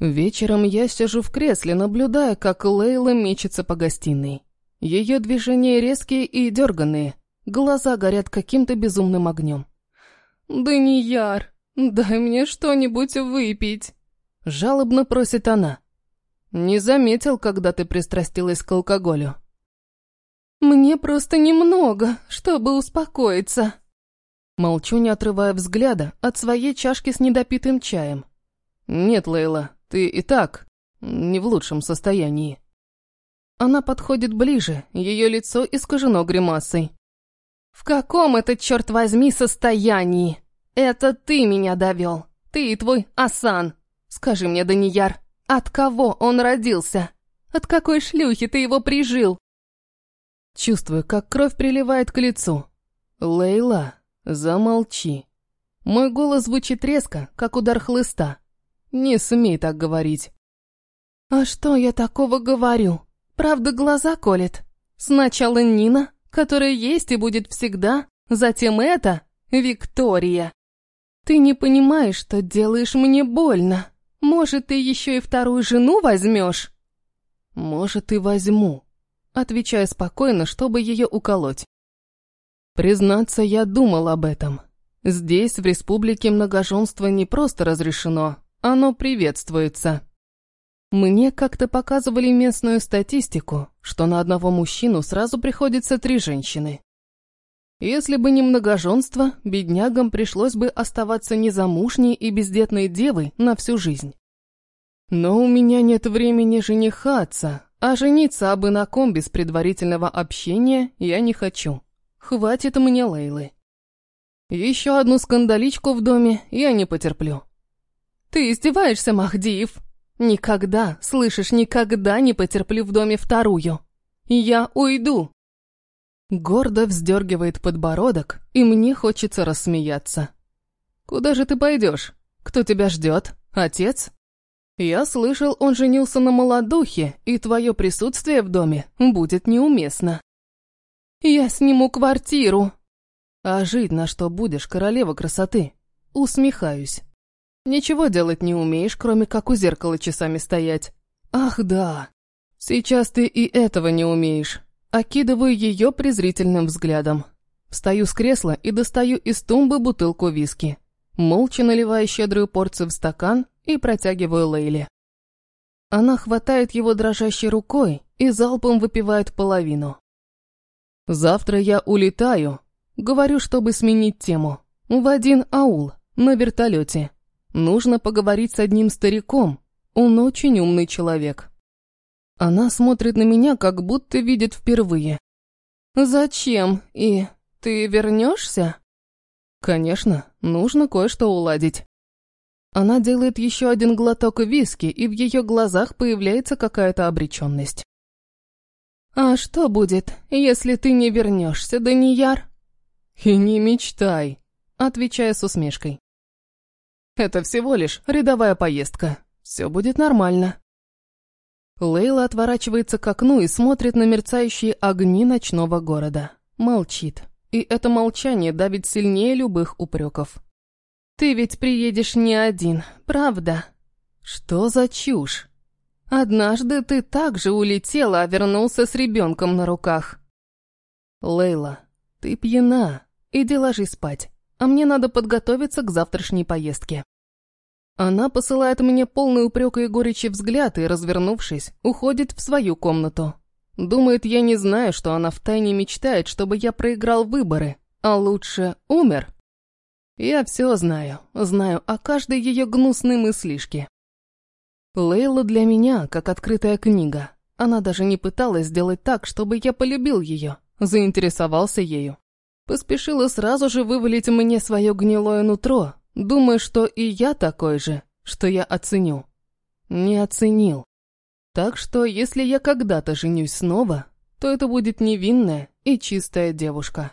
Вечером я сижу в кресле, наблюдая, как Лейла мечется по гостиной. Ее движения резкие и дерганные, глаза горят каким-то безумным огнем. «Данияр, дай мне что-нибудь выпить!» Жалобно просит она. «Не заметил, когда ты пристрастилась к алкоголю». «Мне просто немного, чтобы успокоиться». Молчу, не отрывая взгляда от своей чашки с недопитым чаем. «Нет, Лейла, ты и так не в лучшем состоянии». Она подходит ближе, ее лицо искажено гримасой. «В каком это, черт возьми, состоянии? Это ты меня довел. Ты и твой Асан. Скажи мне, Данияр, от кого он родился? От какой шлюхи ты его прижил?» Чувствую, как кровь приливает к лицу. «Лейла, замолчи». Мой голос звучит резко, как удар хлыста. Не смей так говорить. «А что я такого говорю? Правда, глаза колет. Сначала Нина, которая есть и будет всегда, затем это, Виктория. Ты не понимаешь, что делаешь мне больно. Может, ты еще и вторую жену возьмешь?» «Может, и возьму», отвечая спокойно, чтобы ее уколоть. Признаться, я думал об этом. Здесь, в республике, многоженство не просто разрешено, оно приветствуется. Мне как-то показывали местную статистику, что на одного мужчину сразу приходится три женщины. Если бы не многоженство, беднягам пришлось бы оставаться незамужней и бездетной девой на всю жизнь. Но у меня нет времени женихаться, а жениться абы на ком без предварительного общения я не хочу. Хватит мне Лейлы. Еще одну скандаличку в доме я не потерплю. Ты издеваешься, Махдиев? Никогда, слышишь, никогда не потерплю в доме вторую. Я уйду. Гордо вздергивает подбородок, и мне хочется рассмеяться. Куда же ты пойдешь? Кто тебя ждет? Отец? «Я слышал, он женился на молодухе, и твое присутствие в доме будет неуместно». «Я сниму квартиру». «А жить на что будешь, королева красоты?» Усмехаюсь. «Ничего делать не умеешь, кроме как у зеркала часами стоять». «Ах да, сейчас ты и этого не умеешь». Окидываю ее презрительным взглядом. Встаю с кресла и достаю из тумбы бутылку виски. Молча наливаю щедрую порцию в стакан и протягиваю Лейле. Она хватает его дрожащей рукой и залпом выпивает половину. «Завтра я улетаю», — говорю, чтобы сменить тему, в один аул, на вертолете. Нужно поговорить с одним стариком, он очень умный человек. Она смотрит на меня, как будто видит впервые. «Зачем? И ты вернешься?» «Конечно, нужно кое-что уладить». Она делает еще один глоток виски, и в ее глазах появляется какая-то обреченность. «А что будет, если ты не вернешься, Данияр?» «И не мечтай», — отвечая с усмешкой. «Это всего лишь рядовая поездка. Все будет нормально». Лейла отворачивается к окну и смотрит на мерцающие огни ночного города. Молчит. И это молчание давит сильнее любых упреков. Ты ведь приедешь не один, правда? Что за чушь? Однажды ты также улетела, а вернулся с ребенком на руках. Лейла, ты пьяна. Иди ложись спать, а мне надо подготовиться к завтрашней поездке. Она посылает мне полный упрека и горечи взгляд и, развернувшись, уходит в свою комнату. Думает, я не знаю, что она втайне мечтает, чтобы я проиграл выборы, а лучше умер. Я все знаю, знаю о каждой ее гнусной мыслишке. Лейла для меня как открытая книга. Она даже не пыталась сделать так, чтобы я полюбил ее, заинтересовался ею. Поспешила сразу же вывалить мне свое гнилое нутро, думая, что и я такой же, что я оценю. Не оценил. Так что, если я когда-то женюсь снова, то это будет невинная и чистая девушка.